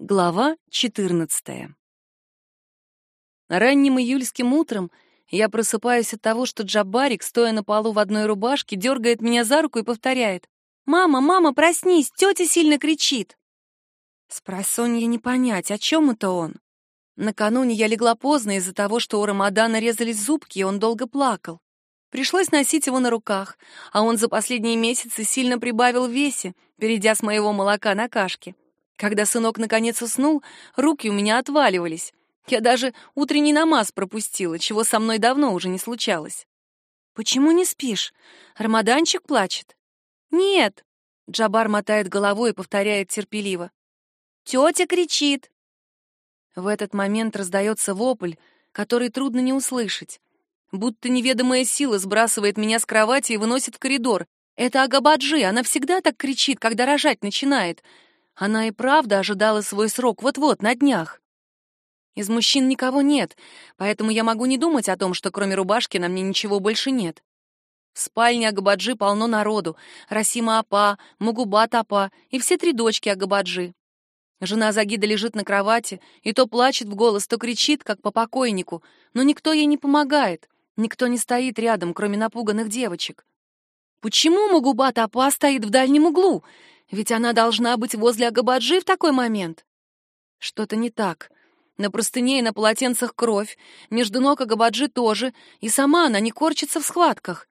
Глава 14. Ранним июльским утром я просыпаюсь от того, что Джабарик, стоя на полу в одной рубашке, дергает меня за руку и повторяет. «Мама, мама, проснись, тетя сильно кричит!» Спросонья не понять, о чем это он. Накануне я легла поздно из-за того, что у Рамадана резались зубки, и он долго плакал. Пришлось носить его на руках, а он за последние месяцы сильно прибавил в весе, перейдя с моего молока на кашки. Когда сынок наконец уснул, руки у меня отваливались. Я даже утренний намаз пропустила, чего со мной давно уже не случалось. «Почему не спишь? Рамаданчик плачет?» «Нет», — Джабар мотает головой и повторяет терпеливо. «Тетя кричит». В этот момент раздается вопль, который трудно не услышать. Будто неведомая сила сбрасывает меня с кровати и выносит в коридор. Это Агабаджи, она всегда так кричит, когда рожать начинает. Она и правда ожидала свой срок вот-вот, на днях. Из мужчин никого нет, поэтому я могу не думать о том, что кроме рубашки на мне ничего больше нет. В спальне Агабаджи полно народу. Расима Апа, Мугубат Апа и все три дочки Агабаджи. Жена Загида лежит на кровати и то плачет в голос, то кричит, как по покойнику, но никто ей не помогает, никто не стоит рядом, кроме напуганных девочек. Почему Мугубат Апа стоит в дальнем углу? Ведь она должна быть возле Агабаджи в такой момент. Что-то не так. На простыне и на полотенцах кровь, между ног Агабаджи тоже, и сама она не корчится в схватках.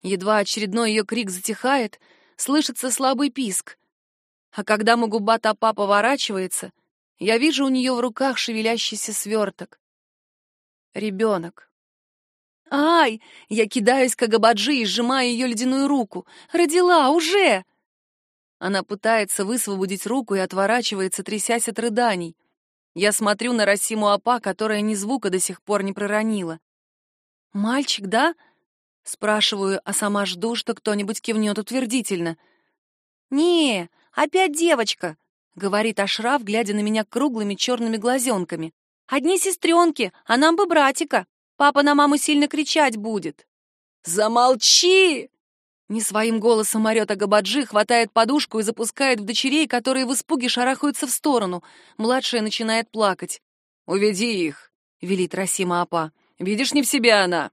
Едва очередной ее крик затихает, слышится слабый писк. А когда Магубата Апа поворачивается, я вижу у нее в руках шевелящийся сверток. Ребенок. «Ай!» — я кидаюсь к Агабаджи и сжимаю ее ледяную руку. «Родила! Уже!» Она пытается высвободить руку и отворачивается, трясясь от рыданий. Я смотрю на Расиму Апа, которая ни звука до сих пор не проронила. «Мальчик, да?» — спрашиваю, а сама жду, что кто-нибудь кивнет утвердительно. «Не, опять девочка», — говорит Ашраф, глядя на меня круглыми черными глазенками. «Одни сестренки, а нам бы братика. Папа на маму сильно кричать будет». «Замолчи!» Не своим голосом орёт Агабаджи, хватает подушку и запускает в дочерей, которые в испуге шарахаются в сторону. Младшая начинает плакать. «Уведи их», — велит Расима Апа. «Видишь, не в себе она».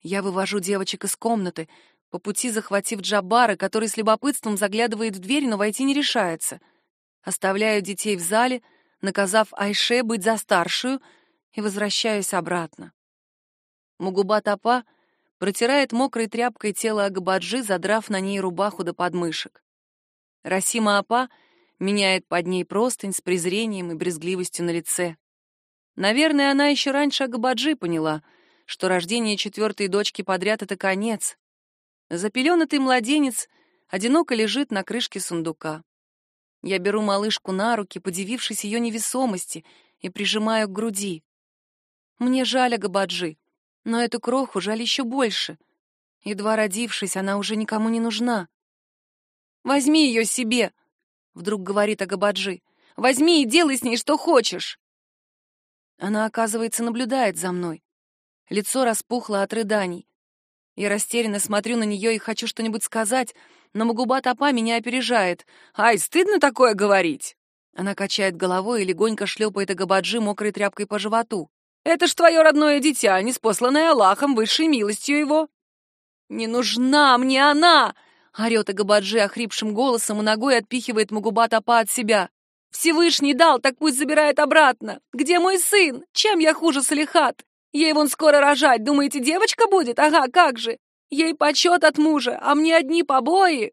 Я вывожу девочек из комнаты, по пути захватив Джабара, который с любопытством заглядывает в дверь, но войти не решается. Оставляю детей в зале, наказав Айше быть за старшую, и возвращаюсь обратно. Мугубат Апа протирает мокрой тряпкой тело Агабаджи, задрав на ней рубаху до подмышек. Расима Апа меняет под ней простынь с презрением и брезгливостью на лице. Наверное, она еще раньше Агабаджи поняла, что рождение четвертой дочки подряд — это конец. Запеленатый младенец одиноко лежит на крышке сундука. Я беру малышку на руки, подивившись ее невесомости, и прижимаю к груди. Мне жаль Агабаджи. Но эту кроху жаль еще больше. Едва родившись, она уже никому не нужна. «Возьми ее себе!» — вдруг говорит Агабаджи. «Возьми и делай с ней что хочешь!» Она, оказывается, наблюдает за мной. Лицо распухло от рыданий. Я растерянно смотрю на нее и хочу что-нибудь сказать, но Магуба Топа меня опережает. «Ай, стыдно такое говорить!» Она качает головой и легонько шлепает Агабаджи мокрой тряпкой по животу. Это ж твое родное дитя, неспосланное Аллахом высшей милостью его. Не нужна мне она! Орет Агабаджи охрипшим голосом и ногой отпихивает Мугубат-апа от себя. Всевышний дал, так пусть забирает обратно. Где мой сын? Чем я хуже Салихат? Ей вон скоро рожать, думаете, девочка будет? Ага, как же. Ей почет от мужа, а мне одни побои.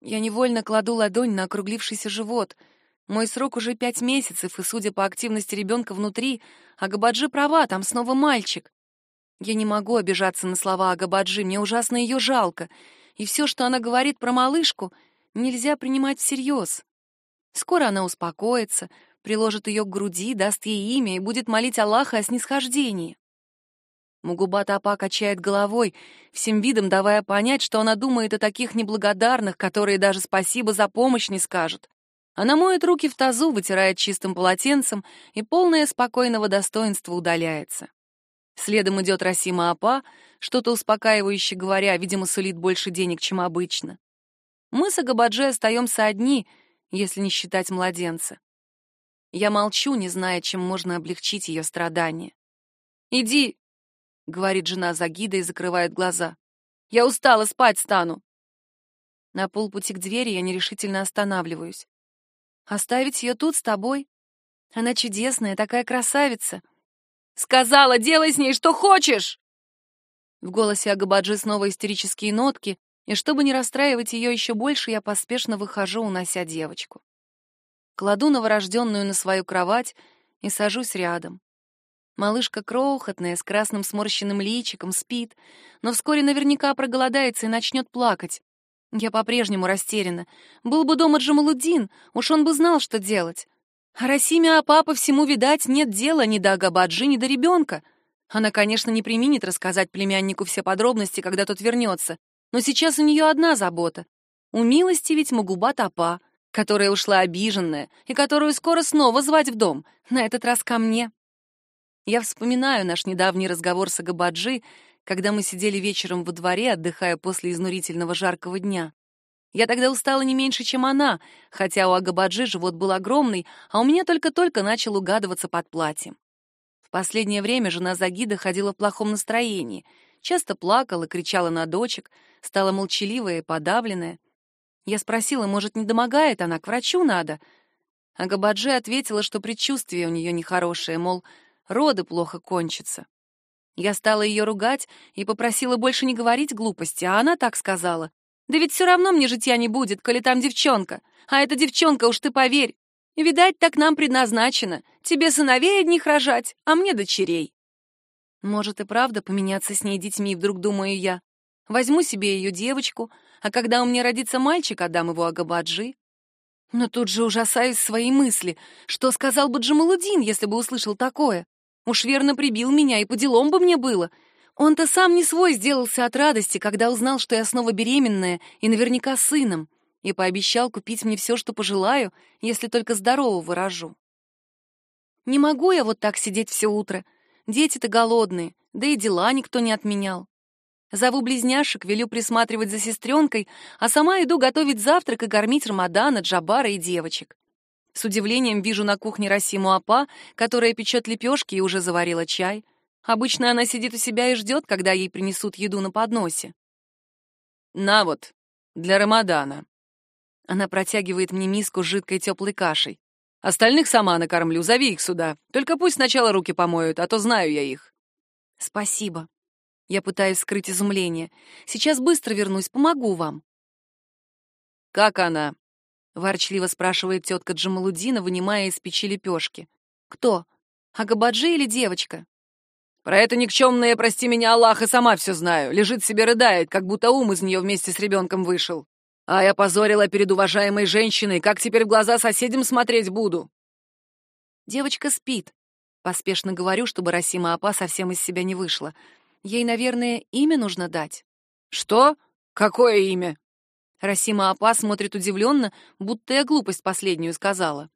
Я невольно кладу ладонь на округлившийся живот — мой срок уже пять месяцев, и, судя по активности ребенка внутри, Агабаджи права, там снова мальчик. Я не могу обижаться на слова Агабаджи, мне ужасно ее жалко. И все, что она говорит про малышку, нельзя принимать всерьез. Скоро она успокоится, приложит ее к груди, даст ей имя и будет молить Аллаха о снисхождении. Мугубата Апа качает головой, всем видом давая понять, что она думает о таких неблагодарных, которые даже спасибо за помощь не скажут. Она моет руки в тазу, вытирает чистым полотенцем и полное спокойного достоинства удаляется. Следом идет Расима Апа, что-то успокаивающе говоря, видимо, сулит больше денег, чем обычно. Мы с Агабаджи остаемся одни, если не считать младенца. Я молчу, не зная, чем можно облегчить ее страдания. «Иди», — говорит жена Загида и закрывает глаза. «Я устала, спать стану». На полпути к двери я нерешительно останавливаюсь. «Оставить ее тут с тобой? Она чудесная, такая красавица». «Сказала, делай с ней что хочешь!» В голосе Агабаджи снова истерические нотки, и чтобы не расстраивать ее еще больше, я поспешно выхожу, унося девочку. Кладу новорожденную на свою кровать и сажусь рядом. Малышка крохотная, с красным сморщенным личиком, спит, но вскоре наверняка проголодается и начнет плакать. Я по-прежнему растеряна. Был бы дома Джамалуддин, уж он бы знал, что делать. А Расиме, а папа всему, видать, нет дела ни до Агабаджи, ни до ребенка. Она, конечно, не применит рассказать племяннику все подробности, когда тот вернется, но сейчас у нее одна забота — у милости ведь Магуба Тапа, которая ушла обиженная и которую скоро снова звать в дом, на этот раз ко мне. Я вспоминаю наш недавний разговор с Агабаджи, когда мы сидели вечером во дворе, отдыхая после изнурительного жаркого дня. Я тогда устала не меньше, чем она, хотя у Агабаджи живот был огромный, а у меня только-только начал угадываться под платьем. В последнее время жена Загида ходила в плохом настроении — Часто плакала, кричала на дочек, стала молчаливая и подавленная. Я спросила, может, не домогает она, к врачу надо. А Габаджи ответила, что предчувствие у нее нехорошее, мол, роды плохо кончатся. Я стала ее ругать и попросила больше не говорить глупости, а она так сказала. «Да ведь все равно мне житья не будет, коли там девчонка. А эта девчонка, уж ты поверь, видать, так нам предназначено. Тебе сыновей одних рожать, а мне дочерей». Может и правда поменяться с ней детьми, вдруг думаю я. Возьму себе ее девочку, а когда у меня родится мальчик, отдам его Агабаджи. Но тут же ужасаюсь своей мысли. Что сказал бы Джамалудин, если бы услышал такое? Уж верно прибил меня, и по делам бы мне было. Он-то сам не свой сделался от радости, когда узнал, что я снова беременная и наверняка сыном, и пообещал купить мне все, что пожелаю, если только здорово выражу. Не могу я вот так сидеть все утро, Дети-то голодные, да и дела никто не отменял. Зову близняшек, велю присматривать за сестренкой, а сама иду готовить завтрак и кормить Рамадана, Джабара и девочек. С удивлением вижу на кухне Расиму Апа, которая печет лепешки и уже заварила чай. Обычно она сидит у себя и ждет, когда ей принесут еду на подносе. «На вот, для Рамадана». Она протягивает мне миску с жидкой теплой кашей. Остальных сама накормлю, зови их сюда. Только пусть сначала руки помоют, а то знаю я их». «Спасибо». Я пытаюсь скрыть изумление. «Сейчас быстро вернусь, помогу вам». «Как она?» — ворчливо спрашивает тетка Джамалудина, вынимая из печи лепешки. «Кто? Агабаджи или девочка?» «Про это никчемное, прости меня, Аллах, и сама все знаю. Лежит себе рыдает, как будто ум из нее вместе с ребенком вышел. А я позорила перед уважаемой женщиной, как теперь в глаза соседям смотреть буду? Девочка спит. Поспешно говорю, чтобы Расима Апа совсем из себя не вышла. Ей, наверное, имя нужно дать. Что? Какое имя? Расима Апа смотрит удивленно, будто я глупость последнюю сказала.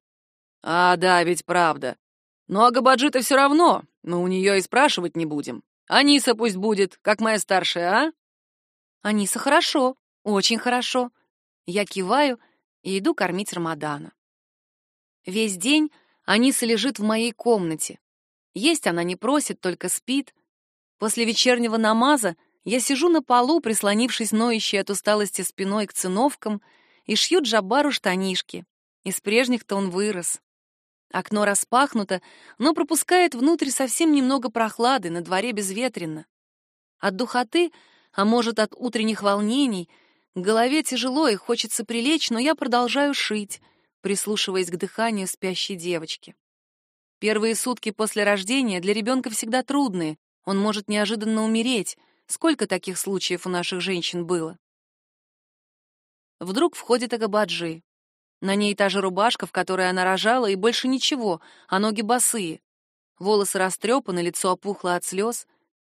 А, да, ведь правда. Ну, а Габаджи-то все равно, мы у нее и спрашивать не будем. Аниса пусть будет, как моя старшая, а? Аниса хорошо, очень хорошо. Я киваю и иду кормить Рамадана. Весь день Аниса лежит в моей комнате. Есть она не просит, только спит. После вечернего намаза я сижу на полу, прислонившись ноющей от усталости спиной к циновкам, и шью Джабару штанишки. Из прежних-то он вырос. Окно распахнуто, но пропускает внутрь совсем немного прохлады, на дворе безветренно. От духоты, а может, от утренних волнений — голове тяжело и хочется прилечь, но я продолжаю шить, прислушиваясь к дыханию спящей девочки. Первые сутки после рождения для ребенка всегда трудные, он может неожиданно умереть. Сколько таких случаев у наших женщин было? Вдруг входит Агабаджи. На ней та же рубашка, в которой она рожала, и больше ничего, а ноги босые. Волосы растрепаны, лицо опухло от слез.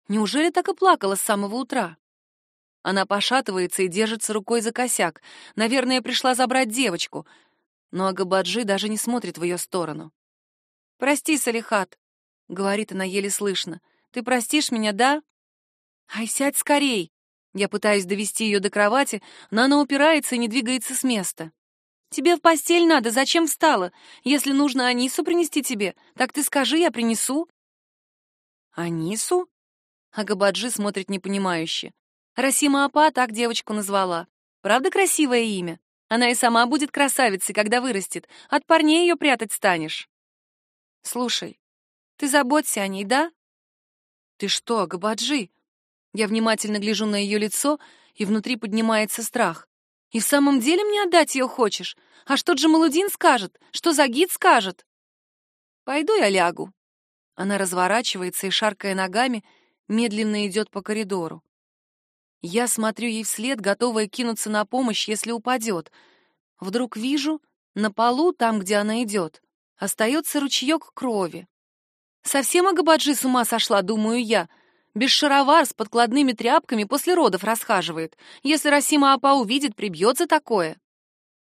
Неужели так и плакала с самого утра? Она пошатывается и держится рукой за косяк. Наверное, пришла забрать девочку. Но Агабаджи даже не смотрит в ее сторону. «Прости, Салихат», — говорит она еле слышно. «Ты простишь меня, да?» «Ай, сядь скорей!» Я пытаюсь довести ее до кровати, но она упирается и не двигается с места. Тебе в постель надо, зачем встала? Если нужно Анису принести тебе, так ты скажи, я принесу». «Анису?» Агабаджи смотрит непонимающе. Расима Апа так девочку назвала. Правда красивое имя? Она и сама будет красавицей, когда вырастет. От парней ее прятать станешь. Слушай, ты заботься о ней, да? Ты что, Агабаджи? Я внимательно гляжу на ее лицо, и внутри поднимается страх. И в самом деле мне отдать ее хочешь? А что Джамалудин скажет? Что Загид скажет? Пойду я лягу. Она разворачивается и, шаркая ногами, медленно идет по коридору. Я смотрю ей вслед, готовая кинуться на помощь, если упадет. Вдруг вижу, на полу, там, где она идет, остается ручеек крови. Совсем Агабаджи с ума сошла, думаю я — без шаровар с подкладными тряпками после родов расхаживает. Если Расима Апа увидит, прибьет за такое.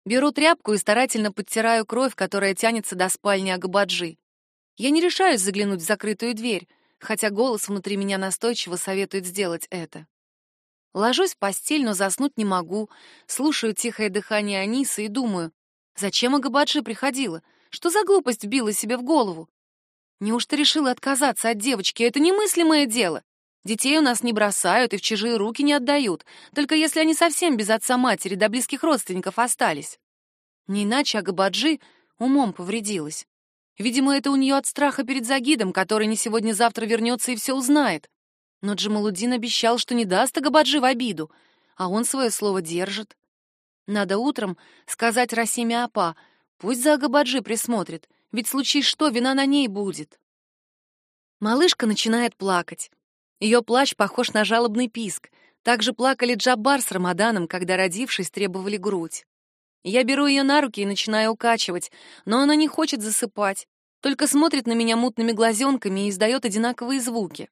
Беру тряпку и старательно подтираю кровь, которая тянется до спальни Агабаджи. Я не решаюсь заглянуть в закрытую дверь, хотя голос внутри меня настойчиво советует сделать это. Ложусь в постель, но заснуть не могу, слушаю тихое дыхание Анисы и думаю, зачем Агабаджи приходила? Что за глупость вбила себе в голову? Неужто решила отказаться от девочки? Это немыслимое дело. Детей у нас не бросают и в чужие руки не отдают, только если они совсем без отца-матери да близких родственников остались. Не иначе Агабаджи умом повредилась. Видимо, это у нее от страха перед Загидом, который не сегодня-завтра вернется и все узнает. Но Джамалудин обещал, что не даст Агабаджи в обиду, а он свое слово держит. Надо утром сказать Расиме Апа, пусть за Агабаджи присмотрит, ведь случись что, вина на ней будет. Малышка начинает плакать. Ее плач похож на жалобный писк. Так же плакали Джаббар с Рамаданом, когда, родившись, требовали грудь. Я беру ее на руки и начинаю укачивать, но она не хочет засыпать, только смотрит на меня мутными глазенками и издает одинаковые звуки.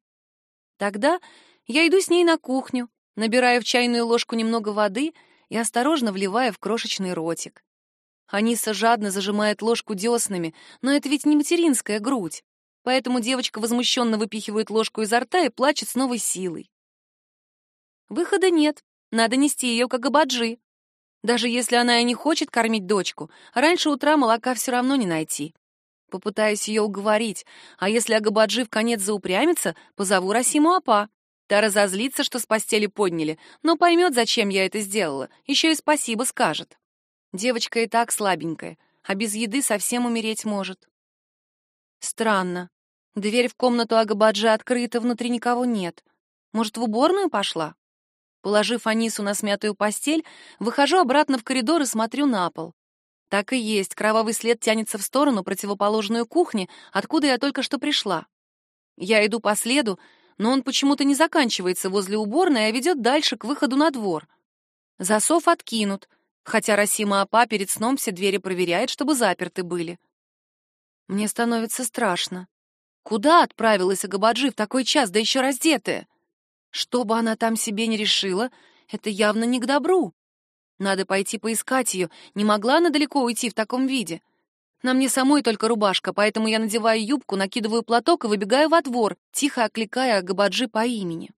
Тогда я иду с ней на кухню, набираю в чайную ложку немного воды и осторожно вливаю в крошечный ротик. Аниса жадно зажимает ложку деснами, но это ведь не материнская грудь. Поэтому девочка возмущенно выпихивает ложку изо рта и плачет с новой силой. Выхода нет, надо нести ее как абаджи. Даже если она и не хочет кормить дочку, раньше утра молока все равно не найти. Попытаюсь ее уговорить, а если Агабаджи в конец заупрямится, позову Расиму Апа. Та разозлится, что с постели подняли, но поймет, зачем я это сделала, еще и спасибо скажет. Девочка и так слабенькая, а без еды совсем умереть может. Странно. Дверь в комнату Агабаджи открыта, внутри никого нет. Может, в уборную пошла? Положив Анису на смятую постель, выхожу обратно в коридор и смотрю на пол. Так и есть, кровавый след тянется в сторону, противоположную кухне, откуда я только что пришла. Я иду по следу, но он почему-то не заканчивается возле уборной, а ведет дальше, к выходу на двор. Засов откинут — хотя Расима Апа перед сном все двери проверяет, чтобы заперты были. Мне становится страшно. Куда отправилась Агабаджи в такой час, да еще раздетая? Что бы она там себе не решила, это явно не к добру. Надо пойти поискать ее, не могла она далеко уйти в таком виде. На мне самой только рубашка, поэтому я надеваю юбку, накидываю платок и выбегаю во двор, тихо окликая Агабаджи по имени.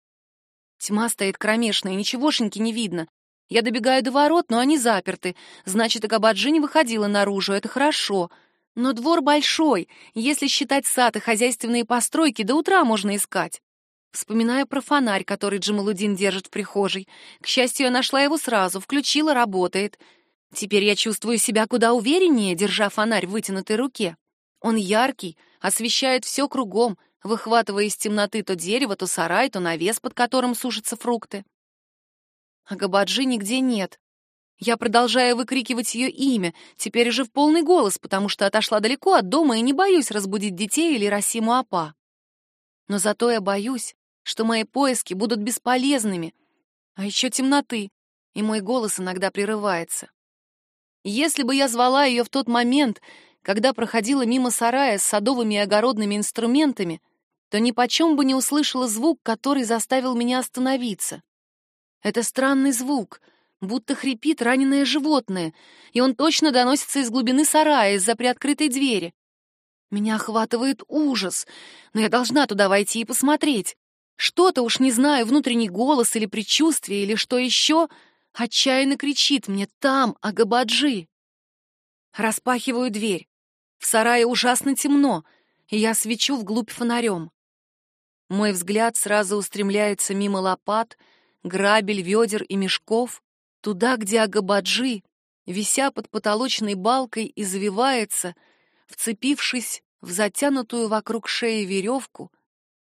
Тьма стоит кромешная, ничегошеньки не видно, я добегаю до ворот, но они заперты. Значит, Агабаджи не выходила наружу, это хорошо. Но двор большой, если считать сад и хозяйственные постройки, до утра можно искать. Вспоминаю про фонарь, который Джамалудин держит в прихожей. К счастью, я нашла его сразу, включила, работает. Теперь я чувствую себя куда увереннее, держа фонарь в вытянутой руке. Он яркий, освещает все кругом, выхватывая из темноты то дерево, то сарай, то навес, под которым сушатся фрукты а Габаджи нигде нет. Я продолжаю выкрикивать ее имя, теперь уже в полный голос, потому что отошла далеко от дома и не боюсь разбудить детей или Расиму Апа. Но зато я боюсь, что мои поиски будут бесполезными, а еще темноты, и мой голос иногда прерывается. Если бы я звала ее в тот момент, когда проходила мимо сарая с садовыми и огородными инструментами, то ни почем бы не услышала звук, который заставил меня остановиться. Это странный звук, будто хрипит раненое животное, и он точно доносится из глубины сарая, из-за приоткрытой двери. Меня охватывает ужас, но я должна туда войти и посмотреть. Что-то уж не знаю, внутренний голос или предчувствие, или что еще, отчаянно кричит мне «Там, Агабаджи!» Распахиваю дверь. В сарае ужасно темно, и я свечу вглубь фонарем. Мой взгляд сразу устремляется мимо лопат, грабель, ведер и мешков, туда, где Агабаджи, вися под потолочной балкой, извивается, вцепившись в затянутую вокруг шеи веревку,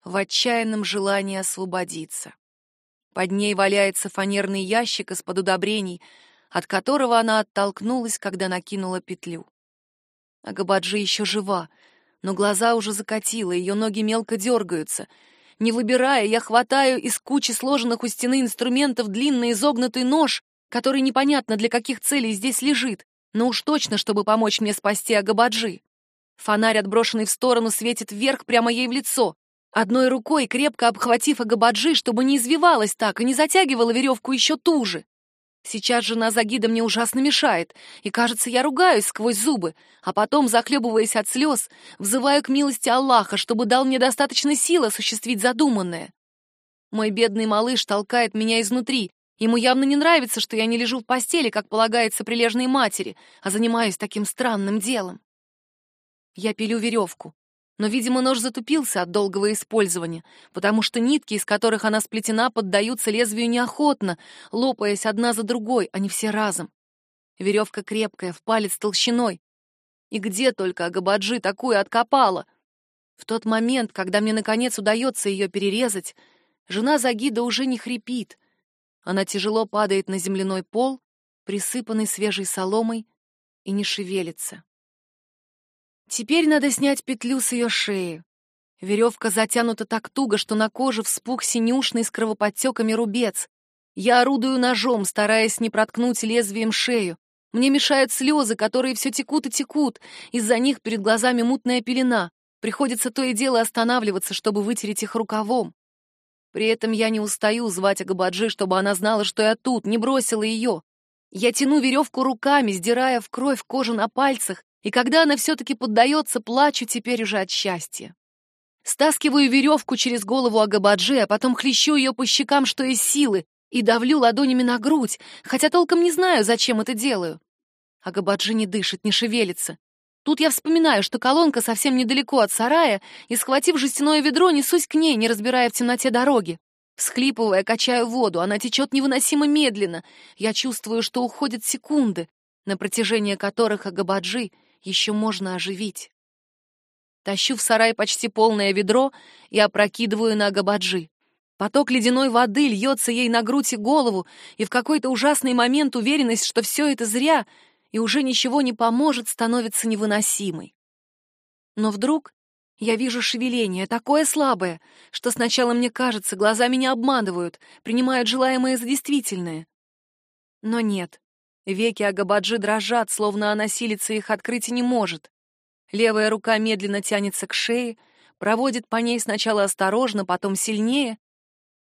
в отчаянном желании освободиться. Под ней валяется фанерный ящик из-под удобрений, от которого она оттолкнулась, когда накинула петлю. Агабаджи еще жива, но глаза уже закатила, ее ноги мелко дергаются. Не выбирая, я хватаю из кучи сложенных у стены инструментов длинный изогнутый нож, который непонятно для каких целей здесь лежит, но уж точно, чтобы помочь мне спасти Агабаджи. Фонарь, отброшенный в сторону, светит вверх прямо ей в лицо. Одной рукой, крепко обхватив Агабаджи, чтобы не извивалась так и не затягивала веревку еще туже. Сейчас жена Загида мне ужасно мешает, и, кажется, я ругаюсь сквозь зубы, а потом, захлебываясь от слез, взываю к милости Аллаха, чтобы дал мне достаточно сил осуществить задуманное. Мой бедный малыш толкает меня изнутри. Ему явно не нравится, что я не лежу в постели, как полагается прилежной матери, а занимаюсь таким странным делом. Я пилю веревку. Но, видимо, нож затупился от долгого использования, потому что нитки, из которых она сплетена, поддаются лезвию неохотно, лопаясь одна за другой, а не все разом. Веревка крепкая, в палец толщиной. И где только Агабаджи такую откопала? В тот момент, когда мне, наконец, удается ее перерезать, жена Загида уже не хрипит. Она тяжело падает на земляной пол, присыпанный свежей соломой, и не шевелится. Теперь надо снять петлю с ее шеи. Веревка затянута так туго, что на коже вспух синюшный с кровоподтеками рубец. Я орудую ножом, стараясь не проткнуть лезвием шею. Мне мешают слезы, которые все текут и текут. Из-за них перед глазами мутная пелена. Приходится то и дело останавливаться, чтобы вытереть их рукавом. При этом я не устаю звать Агабаджи, чтобы она знала, что я тут, не бросила ее. Я тяну веревку руками, сдирая в кровь кожу на пальцах, и когда она все-таки поддается, плачу теперь уже от счастья. Стаскиваю веревку через голову Агабаджи, а потом хлещу ее по щекам, что из силы, и давлю ладонями на грудь, хотя толком не знаю, зачем это делаю. Агабаджи не дышит, не шевелится. Тут я вспоминаю, что колонка совсем недалеко от сарая, и, схватив жестяное ведро, несусь к ней, не разбирая в темноте дороги. Всхлипывая, качаю воду, она течет невыносимо медленно. Я чувствую, что уходят секунды, на протяжении которых Агабаджи еще можно оживить. Тащу в сарай почти полное ведро и опрокидываю на Габаджи. Поток ледяной воды льется ей на грудь и голову, и в какой-то ужасный момент уверенность, что все это зря и уже ничего не поможет, становится невыносимой. Но вдруг я вижу шевеление, такое слабое, что сначала мне кажется, глаза меня обманывают, принимают желаемое за действительное. Но нет, Веки Агабаджи дрожат, словно она силится их открыть и не может. Левая рука медленно тянется к шее, проводит по ней сначала осторожно, потом сильнее.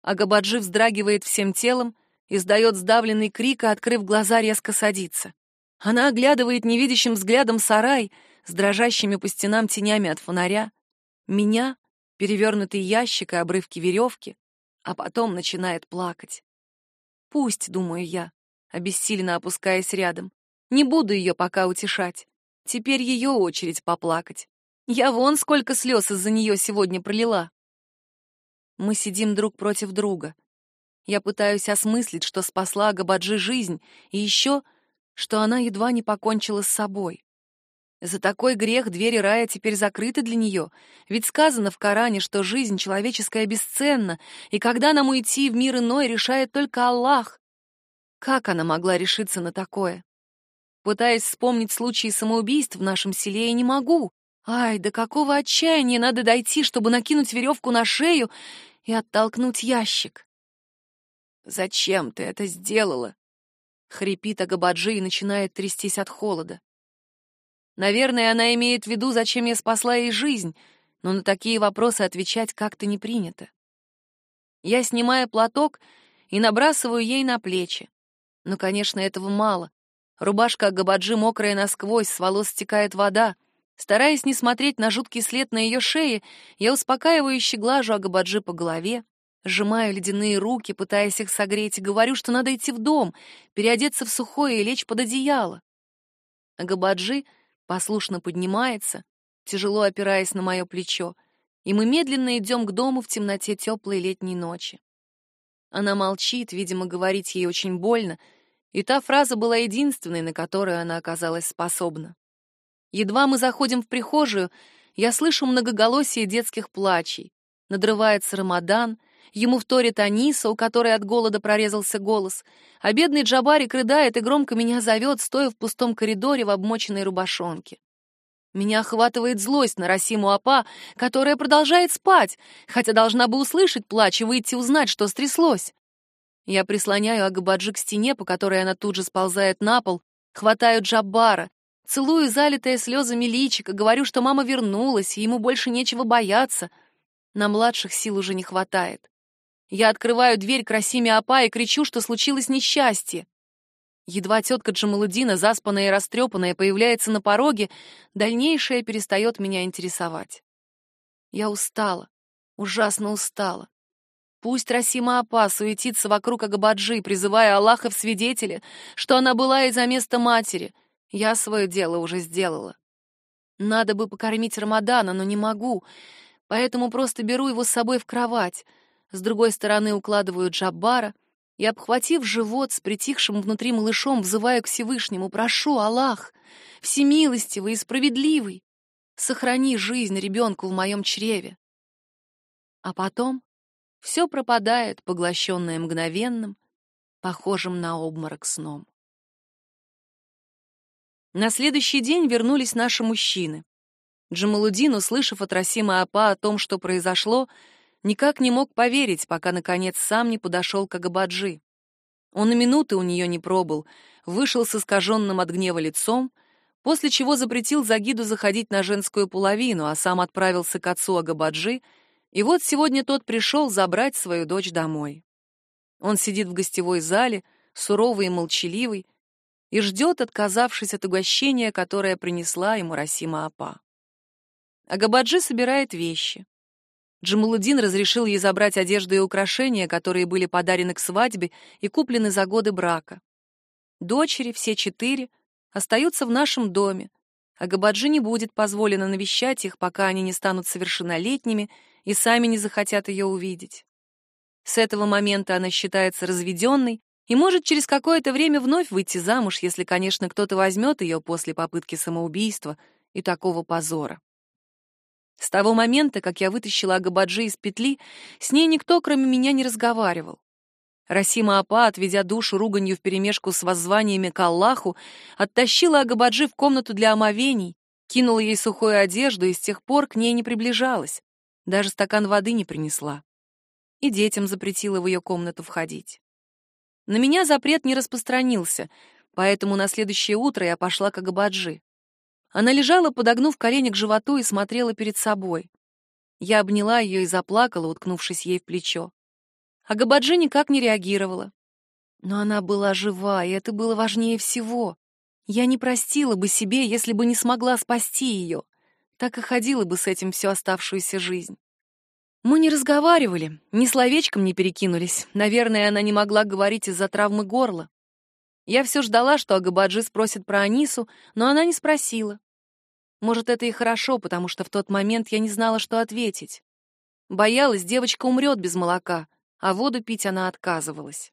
Агабаджи вздрагивает всем телом, издает сдавленный крик и, открыв глаза, резко садится. Она оглядывает невидящим взглядом сарай с дрожащими по стенам тенями от фонаря, меня, перевернутый ящик и обрывки веревки, а потом начинает плакать. Пусть, думаю я, обессиленно опускаясь рядом. Не буду ее пока утешать. Теперь ее очередь поплакать. Я вон сколько слез из-за нее сегодня пролила. Мы сидим друг против друга. Я пытаюсь осмыслить, что спасла Габаджи жизнь, и еще, что она едва не покончила с собой. За такой грех двери рая теперь закрыты для нее, ведь сказано в Коране, что жизнь человеческая бесценна, и когда нам уйти в мир иной, решает только Аллах. Как она могла решиться на такое? Пытаясь вспомнить случаи самоубийств в нашем селе, я не могу. Ай, до какого отчаяния надо дойти, чтобы накинуть веревку на шею и оттолкнуть ящик? «Зачем ты это сделала?» — хрипит Агабаджи и начинает трястись от холода. Наверное, она имеет в виду, зачем я спасла ей жизнь, но на такие вопросы отвечать как-то не принято. Я снимаю платок и набрасываю ей на плечи. Но, конечно, этого мало. Рубашка Габаджи мокрая насквозь, с волос стекает вода. Стараясь не смотреть на жуткий след на ее шее, я успокаивающе глажу Агабаджи по голове, сжимаю ледяные руки, пытаясь их согреть, и говорю, что надо идти в дом, переодеться в сухое и лечь под одеяло. Агабаджи послушно поднимается, тяжело опираясь на мое плечо, и мы медленно идем к дому в темноте теплой летней ночи. Она молчит, видимо, говорить ей очень больно, и та фраза была единственной, на которую она оказалась способна. Едва мы заходим в прихожую, я слышу многоголосие детских плачей. Надрывается Рамадан, ему вторит Аниса, у которой от голода прорезался голос, а бедный Джабарик рыдает и громко меня зовет, стоя в пустом коридоре в обмоченной рубашонке. Меня охватывает злость на Расиму Апа, которая продолжает спать, хотя должна бы услышать плач и выйти узнать, что стряслось. Я прислоняю Агабаджи к стене, по которой она тут же сползает на пол, хватаю Джаббара, целую залитое слезами личико, говорю, что мама вернулась, и ему больше нечего бояться. На младших сил уже не хватает. Я открываю дверь к Расиме Апа и кричу, что случилось несчастье. Едва тетка Джамалудина, заспанная и растрепанная, появляется на пороге, дальнейшее перестает меня интересовать. Я устала, ужасно устала. Пусть Расима Апа суетится вокруг Агабаджи, призывая Аллаха в свидетели, что она была из-за места матери. Я свое дело уже сделала. Надо бы покормить Рамадана, но не могу, поэтому просто беру его с собой в кровать. С другой стороны укладываю Джаббара — и, обхватив живот с притихшим внутри малышом, взываю к Всевышнему, прошу, Аллах, всемилостивый и справедливый, сохрани жизнь ребенку в моем чреве. А потом все пропадает, поглощенное мгновенным, похожим на обморок сном. На следующий день вернулись наши мужчины. Джамалудин, услышав от Расима Апа о том, что произошло, никак не мог поверить, пока, наконец, сам не подошел к Агабаджи. Он и минуты у нее не пробыл, вышел с искаженным от гнева лицом, после чего запретил Загиду заходить на женскую половину, а сам отправился к отцу Агабаджи, и вот сегодня тот пришел забрать свою дочь домой. Он сидит в гостевой зале, суровый и молчаливый, и ждет, отказавшись от угощения, которое принесла ему Расима Апа. Агабаджи собирает вещи. Джамалудин разрешил ей забрать одежду и украшения, которые были подарены к свадьбе и куплены за годы брака. Дочери, все четыре, остаются в нашем доме, а Габаджи не будет позволено навещать их, пока они не станут совершеннолетними и сами не захотят ее увидеть. С этого момента она считается разведенной и может через какое-то время вновь выйти замуж, если, конечно, кто-то возьмет ее после попытки самоубийства и такого позора. С того момента, как я вытащила Агабаджи из петли, с ней никто, кроме меня, не разговаривал. Расима Апа, отведя душу руганью вперемешку с воззваниями к Аллаху, оттащила Агабаджи в комнату для омовений, кинула ей сухую одежду и с тех пор к ней не приближалась, даже стакан воды не принесла. И детям запретила в ее комнату входить. На меня запрет не распространился, поэтому на следующее утро я пошла к Агабаджи. Она лежала, подогнув колени к животу, и смотрела перед собой. Я обняла ее и заплакала, уткнувшись ей в плечо. А Габаджи никак не реагировала. Но она была жива, и это было важнее всего. Я не простила бы себе, если бы не смогла спасти ее. Так и ходила бы с этим всю оставшуюся жизнь. Мы не разговаривали, ни словечком не перекинулись. Наверное, она не могла говорить из-за травмы горла. Я все ждала, что Агабаджи спросит про Анису, но она не спросила. Может, это и хорошо, потому что в тот момент я не знала, что ответить. Боялась, девочка умрет без молока, а воду пить она отказывалась.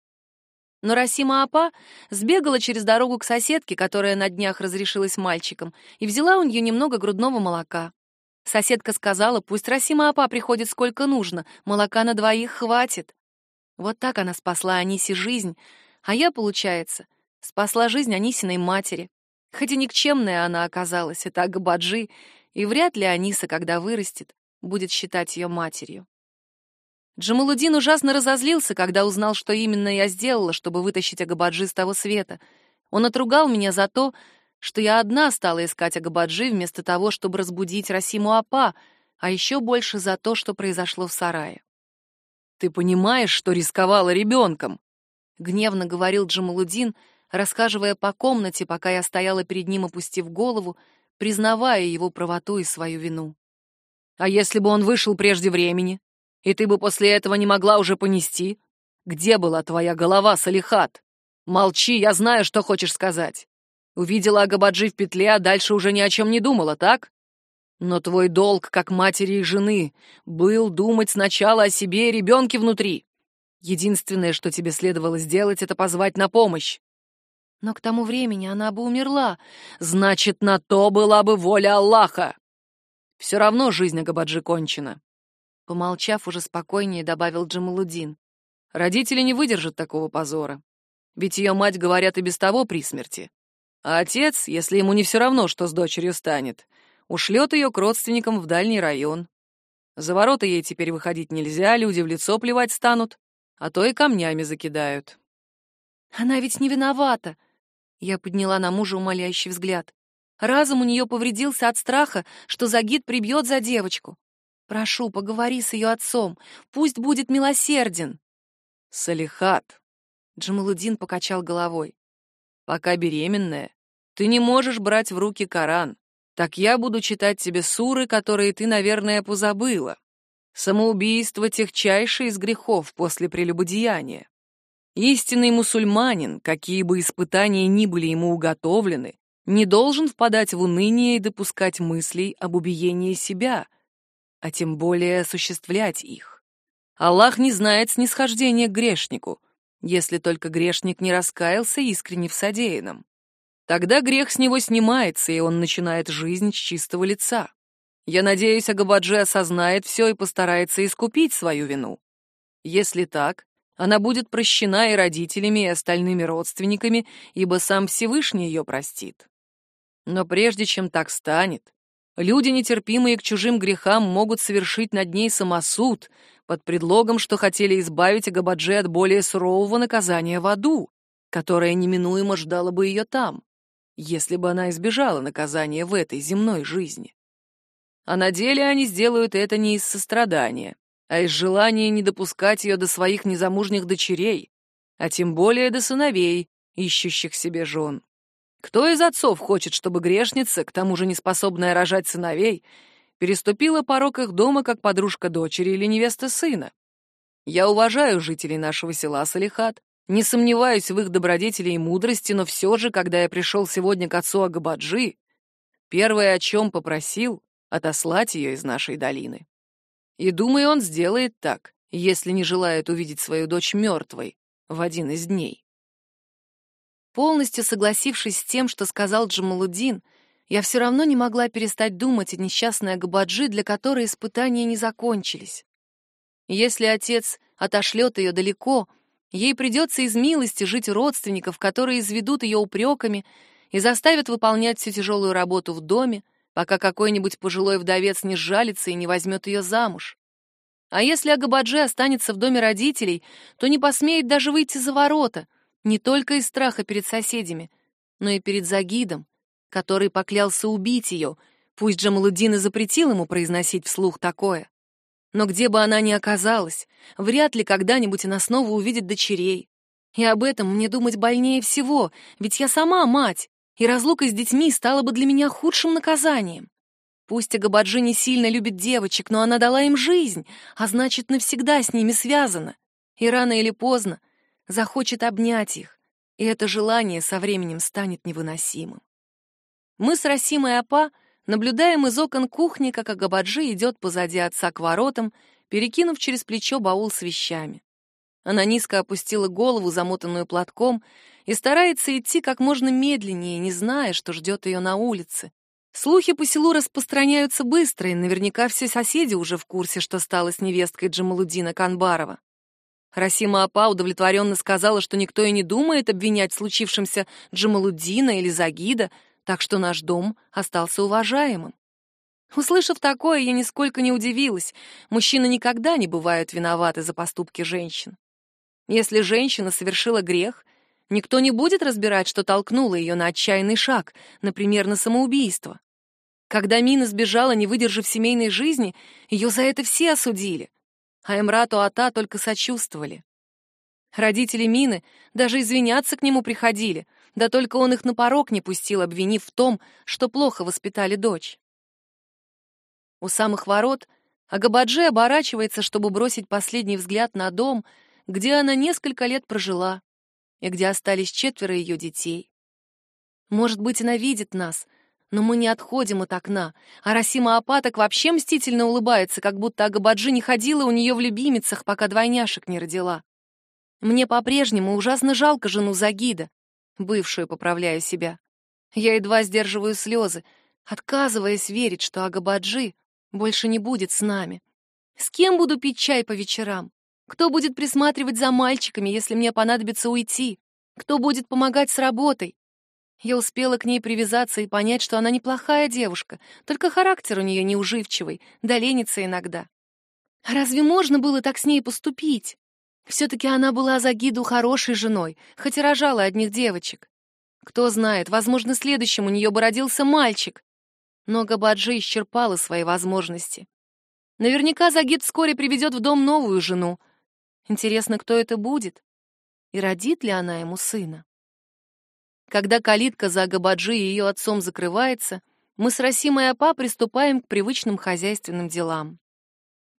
Но Расима Апа сбегала через дорогу к соседке, которая на днях разрешилась мальчиком, и взяла у нее немного грудного молока. Соседка сказала, пусть Расима Апа приходит сколько нужно, молока на двоих хватит. Вот так она спасла Анисе жизнь, а я, получается, спасла жизнь Анисиной матери. Хоть и никчемная она оказалась, это Агабаджи, и вряд ли Аниса, когда вырастет, будет считать ее матерью. Джамалудин ужасно разозлился, когда узнал, что именно я сделала, чтобы вытащить Агабаджи с того света. Он отругал меня за то, что я одна стала искать Агабаджи вместо того, чтобы разбудить Расиму Апа, а еще больше за то, что произошло в сарае. «Ты понимаешь, что рисковала ребенком?» — гневно говорил Джамалудин, расхаживая по комнате, пока я стояла перед ним, опустив голову, признавая его правоту и свою вину. «А если бы он вышел прежде времени, и ты бы после этого не могла уже понести? Где была твоя голова, Салихат? Молчи, я знаю, что хочешь сказать. Увидела Агабаджи в петле, а дальше уже ни о чем не думала, так? Но твой долг, как матери и жены, был думать сначала о себе и ребенке внутри. Единственное, что тебе следовало сделать, это позвать на помощь. Но к тому времени она бы умерла. Значит, на то была бы воля Аллаха. Все равно жизнь Агабаджи кончена. Помолчав, уже спокойнее добавил Джамалудин. Родители не выдержат такого позора. Ведь ее мать, говорят, и без того при смерти. А отец, если ему не все равно, что с дочерью станет, ушлет ее к родственникам в дальний район. За ворота ей теперь выходить нельзя, люди в лицо плевать станут, а то и камнями закидают. Она ведь не виновата. Я подняла на мужа умоляющий взгляд. Разум у нее повредился от страха, что Загид прибьет за девочку. Прошу, поговори с ее отцом, пусть будет милосерден. Салихат. Джамалудин покачал головой. Пока беременная, ты не можешь брать в руки Коран. Так я буду читать тебе суры, которые ты, наверное, позабыла. Самоубийство — техчайшее из грехов после прелюбодеяния. Истинный мусульманин, какие бы испытания ни были ему уготовлены, не должен впадать в уныние и допускать мыслей об убиении себя, а тем более осуществлять их. Аллах не знает снисхождения к грешнику, если только грешник не раскаялся искренне в содеянном. Тогда грех с него снимается, и он начинает жизнь с чистого лица. Я надеюсь, Агабаджи осознает все и постарается искупить свою вину. Если так, она будет прощена и родителями, и остальными родственниками, ибо сам Всевышний ее простит. Но прежде чем так станет, люди, нетерпимые к чужим грехам, могут совершить над ней самосуд под предлогом, что хотели избавить Агабаджи от более сурового наказания в аду, которое неминуемо ждало бы ее там, если бы она избежала наказания в этой земной жизни. А на деле они сделают это не из сострадания, а из желания не допускать ее до своих незамужних дочерей, а тем более до сыновей, ищущих себе жен. Кто из отцов хочет, чтобы грешница, к тому же не способная рожать сыновей, переступила порог их дома как подружка дочери или невеста сына? Я уважаю жителей нашего села Салихат, не сомневаюсь в их добродетели и мудрости, но все же, когда я пришел сегодня к отцу Агабаджи, первое, о чем попросил, отослать ее из нашей долины. И думаю, он сделает так, если не желает увидеть свою дочь мертвой в один из дней. Полностью согласившись с тем, что сказал Джамалудин, я все равно не могла перестать думать о несчастной Агабаджи, для которой испытания не закончились. Если отец отошлет ее далеко, ей придется из милости жить у родственников, которые изведут ее упреками и заставят выполнять всю тяжелую работу в доме, пока какой-нибудь пожилой вдовец не сжалится и не возьмет ее замуж. А если Агабаджи останется в доме родителей, то не посмеет даже выйти за ворота — не только из страха перед соседями, но и перед Загидом, который поклялся убить ее, пусть Джамалудин и запретил ему произносить вслух такое. Но где бы она ни оказалась, вряд ли когда-нибудь она снова увидит дочерей. И об этом мне думать больнее всего, ведь я сама мать, и разлука с детьми стала бы для меня худшим наказанием. Пусть Агабаджи не сильно любит девочек, но она дала им жизнь, а значит, навсегда с ними связана. И рано или поздно захочет обнять их, и это желание со временем станет невыносимым. Мы с Расимой Апа наблюдаем из окон кухни, как Агабаджи идет позади отца к воротам, перекинув через плечо баул с вещами. Она низко опустила голову, замотанную платком, и старается идти как можно медленнее, не зная, что ждет ее на улице. Слухи по селу распространяются быстро, и наверняка все соседи уже в курсе, что стало с невесткой Джамалудина Канбарова. Расима Апа удовлетворенно сказала, что никто и не думает обвинять в случившемся Джамалуддина или Загида, так что наш дом остался уважаемым. Услышав такое, я нисколько не удивилась. Мужчины никогда не бывают виноваты за поступки женщин. Если женщина совершила грех, никто не будет разбирать, что толкнуло ее на отчаянный шаг, например, на самоубийство. Когда Мина сбежала, не выдержав семейной жизни, ее за это все осудили — а Эмрату Ата только сочувствовали. Родители Мины даже извиняться к нему приходили, да только он их на порог не пустил, обвинив в том, что плохо воспитали дочь. У самых ворот Агабаджи оборачивается, чтобы бросить последний взгляд на дом, где она несколько лет прожила и где остались четверо ее детей. Может быть, она видит нас, но мы не отходим от окна, а Расима Апаток вообще мстительно улыбается, как будто Агабаджи не ходила у нее в любимицах, пока двойняшек не родила. Мне по-прежнему ужасно жалко жену Загида, бывшую, поправляю себя. Я едва сдерживаю слезы, отказываясь верить, что Агабаджи больше не будет с нами. С кем буду пить чай по вечерам? Кто будет присматривать за мальчиками, если мне понадобится уйти? Кто будет помогать с работой? Я успела к ней привязаться и понять, что она неплохая девушка, только характер у нее неуживчивый, да ленится иногда. Разве можно было так с ней поступить? Все-таки она была за гиду хорошей женой, хоть и рожала одних девочек. Кто знает, возможно, следующим у нее бы родился мальчик. Но Габаджи исчерпала свои возможности. Наверняка Загид вскоре приведет в дом новую жену. Интересно, кто это будет? И родит ли она ему сына? Когда калитка за Агабаджи и ее отцом закрывается, мы с Расимой Апа приступаем к привычным хозяйственным делам.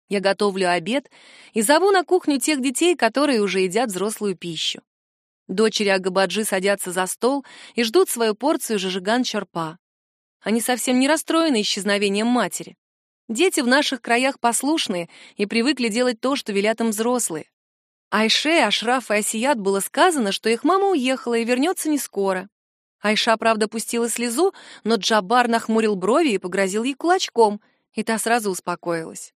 Я готовлю обед и зову на кухню тех детей, которые уже едят взрослую пищу. Дочери Агабаджи садятся за стол и ждут свою порцию жижиган-чарпа. Они совсем не расстроены исчезновением матери. Дети в наших краях послушные и привыкли делать то, что велят им взрослые. Айше, Ашраф и Асият было сказано, что их мама уехала и вернется не скоро. Айша, правда, пустила слезу, но Джабар нахмурил брови и погрозил ей кулачком, и та сразу успокоилась.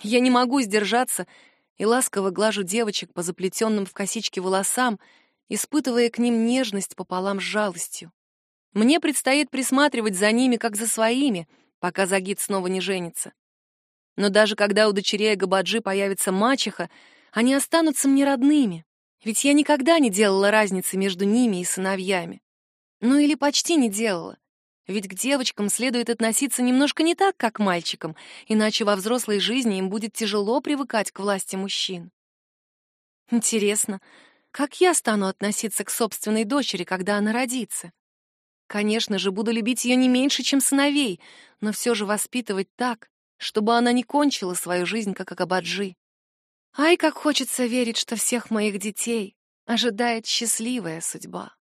Я не могу сдержаться и ласково глажу девочек по заплетенным в косички волосам, испытывая к ним нежность пополам с жалостью. Мне предстоит присматривать за ними, как за своими, пока Загид снова не женится. Но даже когда у дочерей Габаджи появится мачеха, они останутся мне родными, ведь я никогда не делала разницы между ними и сыновьями. Ну или почти не делала. Ведь к девочкам следует относиться немножко не так, как к мальчикам, иначе во взрослой жизни им будет тяжело привыкать к власти мужчин. Интересно, как я стану относиться к собственной дочери, когда она родится? Конечно же, буду любить ее не меньше, чем сыновей, но все же воспитывать так, чтобы она не кончила свою жизнь, как Акабаджи. Ай, как хочется верить, что всех моих детей ожидает счастливая судьба.